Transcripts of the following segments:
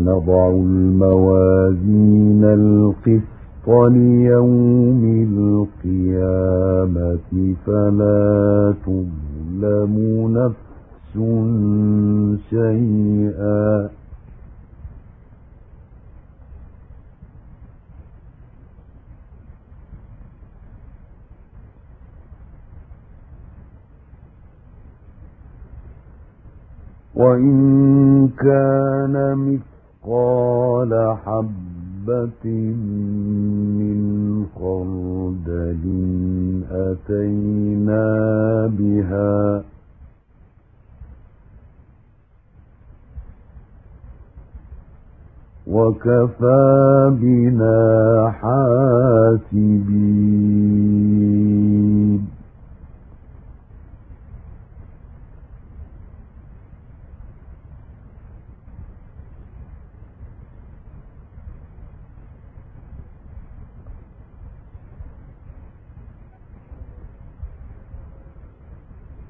ونضع الموازين القسط ليوم القيامة فلا تظلم نفس شيئا. وإن كان مثقال حبة من خردل أتينا بها. وكفى بنا حاسبين.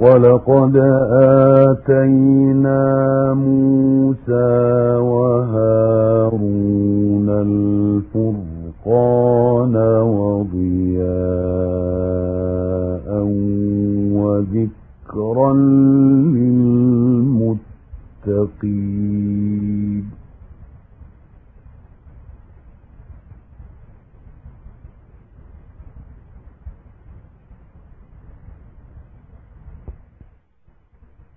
ولقد آتينا موسى وهارون الفرقان وضياء وذكرا للمتقين.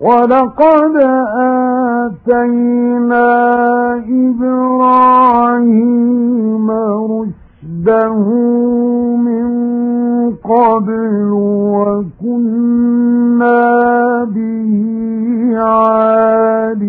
ولقد آتينا إبراهيم رشده من قبل وكنا به عالمين.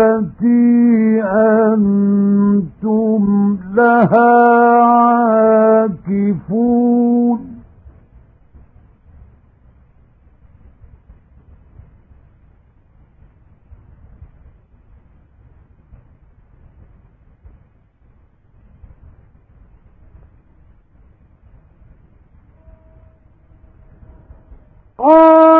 التي أنتم لها عاكفون. قالوا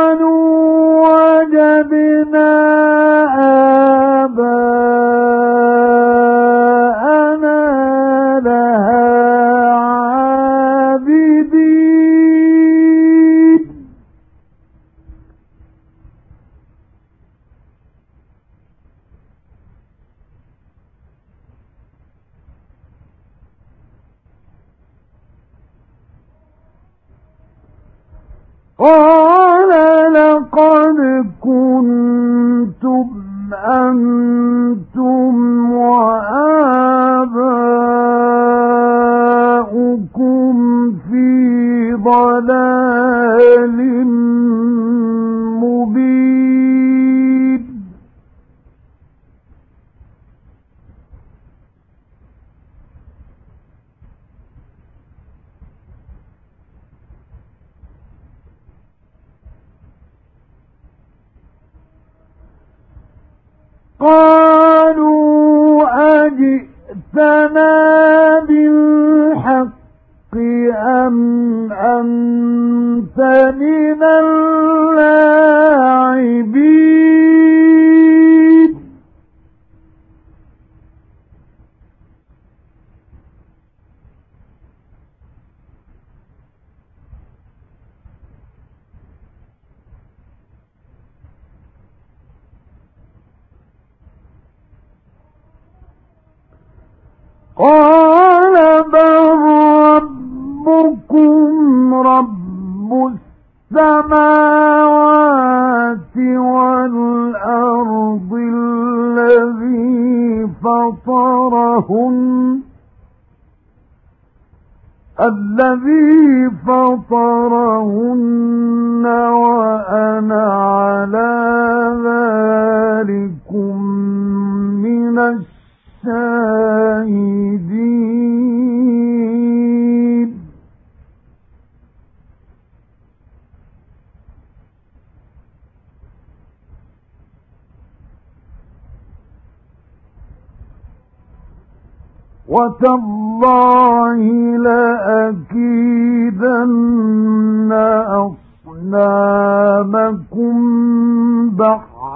قد كنتم أنتم وآباؤكم في ضلال أجئتنا بالحق أم أنت من اللاعبين قال بل ربكم رب السماوات والأرض الذي فطرهن الذي فطرهن وأنا على ذلكم من الشيطان الشاهدين وتالله لأكيدن أصنامكم بعد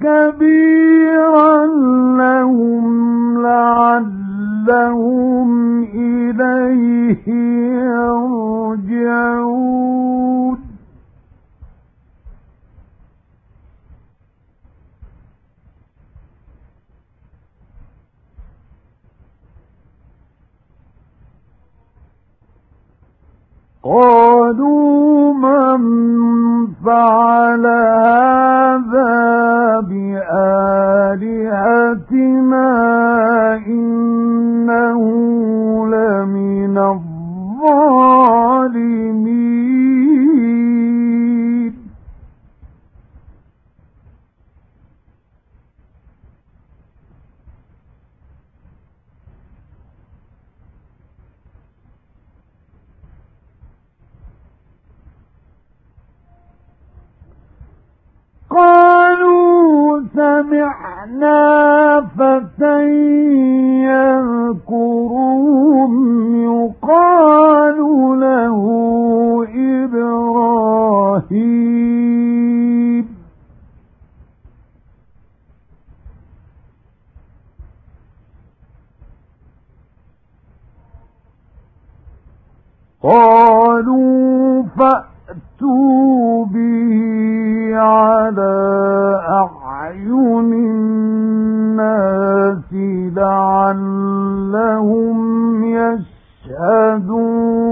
كبيرا لهم لعلهم إليه يرجعون قالوا من فعل هذا بآلهتنا سمعنا فتى يشهدون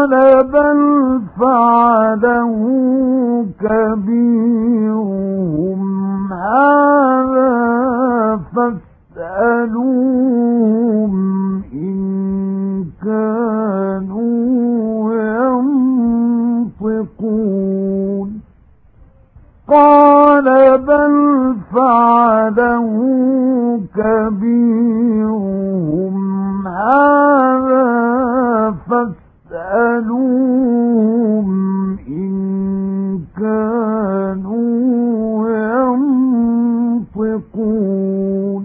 قال بل فعله كبيرهم هذا فاسألوهم إن كانوا ينطقون. قال بل فعله كبيرهم هذا فاسألوهم ينطقون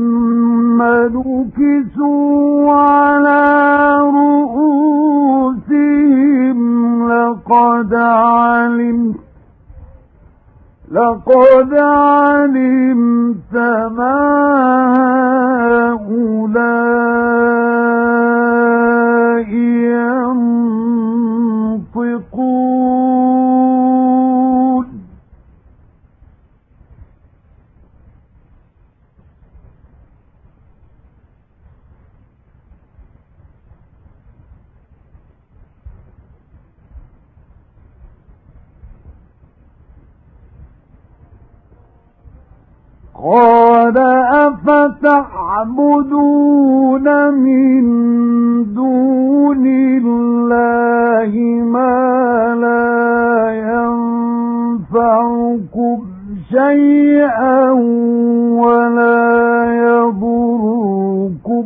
نكسوا على رؤوسهم لقد علمت لقد علمت ما هؤلاء قال أفتعبدون من دون الله ما لا ينفعكم شيئا ولا يضركم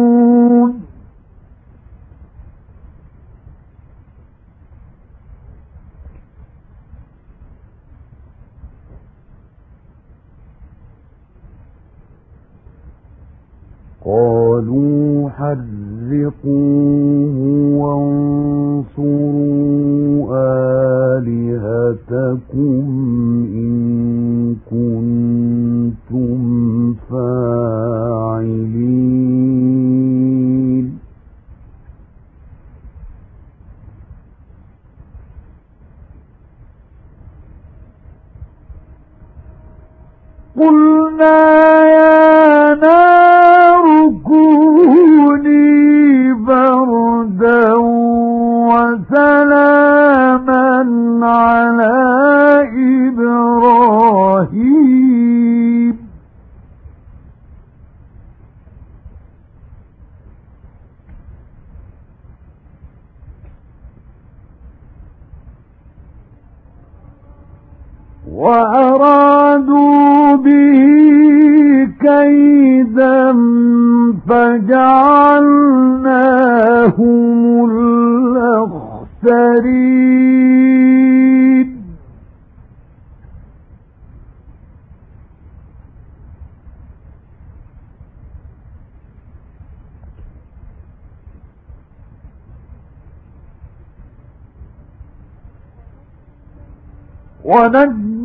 قالوا حرقوه وانصروا آلهتكم إن كنتم وأرادوا به كيدا فجعلناهم الأخسرين.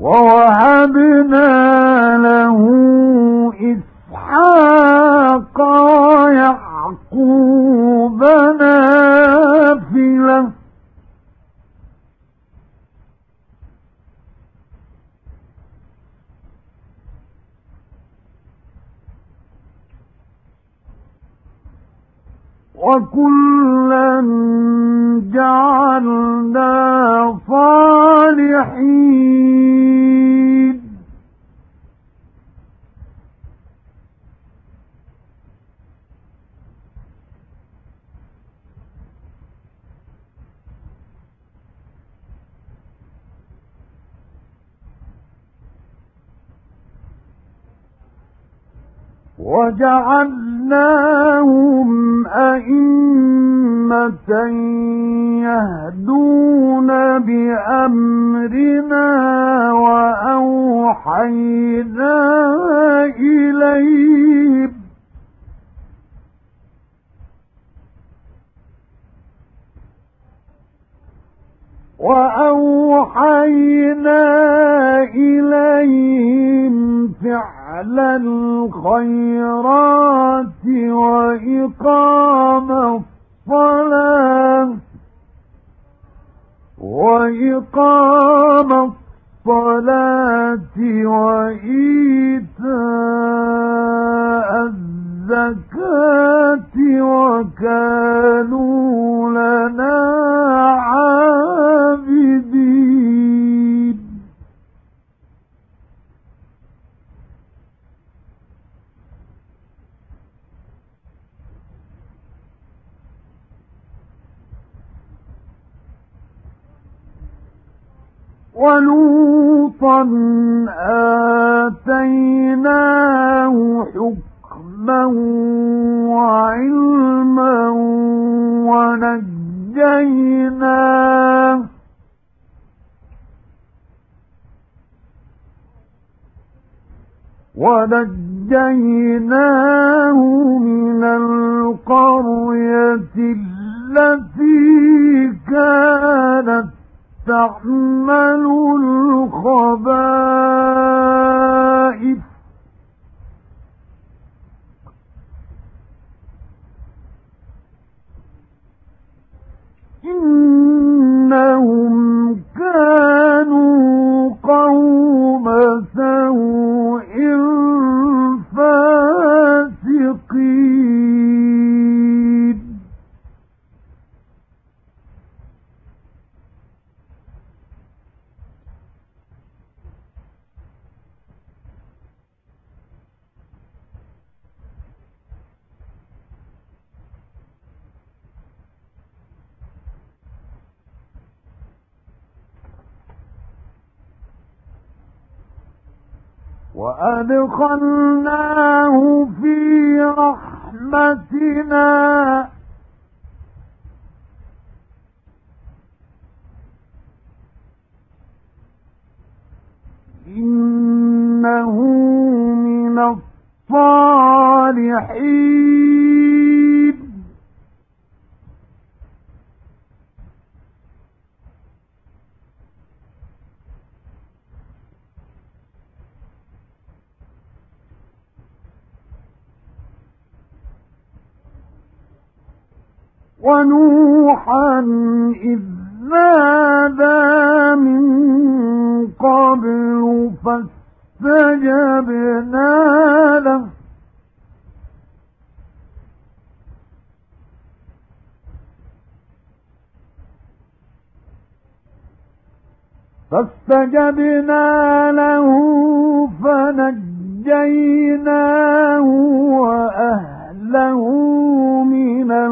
ووهبنا له إسحاق ويعقوب وكلا جعلنا صالحين وجعلناهم يهدون بأمرنا وأوحينا إليهم. وأوحينا إليهم فعل الخيرات وإقام الصلاة وإقام الصلاة وإيتاء الزكاة وكانوا لنا عابدين. ولوطا آتيناه حكما وعلما ونجيناه ونجيناه من القرية التي كانت تعمل الخبائث إنهم كانوا قوم سوء فاسقين وأدخلناه في رحمتنا. ونوحا إذ نادى من قبل فاستجبنا له. فاستجبنا له فنجيناه وأهله من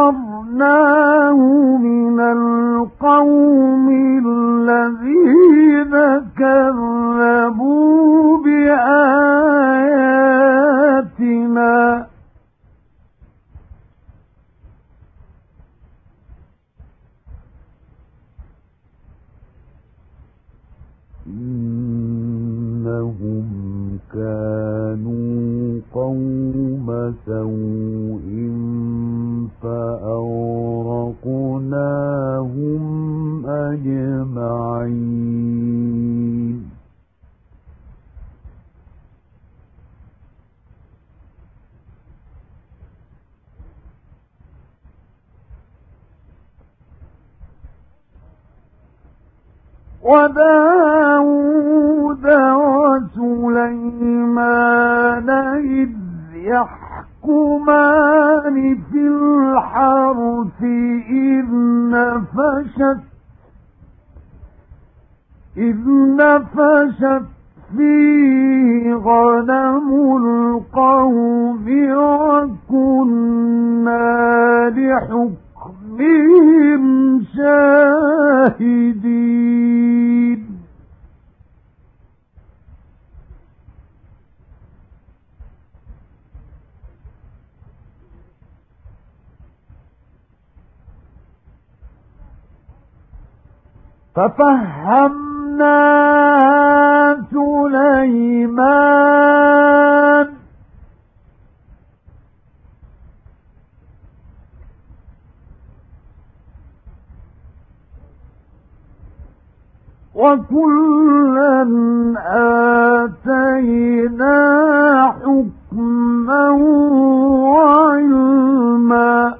ونصرناه من القوم الذين كذبوا بآياتنا إنهم كانوا قوم سوء إذ نفشت فيه غنم القوم وكنا لحكم بهم شاهدين. ففهمنا سليمان. وكلا آتينا حكما وعلما.